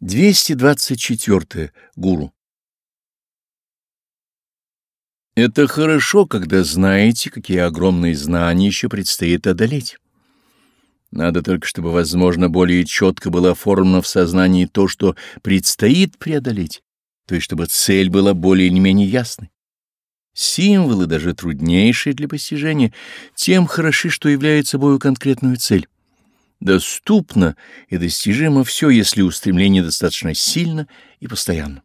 224. Гуру. Это хорошо, когда знаете, какие огромные знания еще предстоит одолеть. Надо только, чтобы, возможно, более четко было оформлено в сознании то, что предстоит преодолеть, то есть чтобы цель была более или менее ясной. Символы, даже труднейшие для постижения, тем хороши, что являют собой конкретную цель. Доступно и достижимо все, если устремление достаточно сильно и постоянно.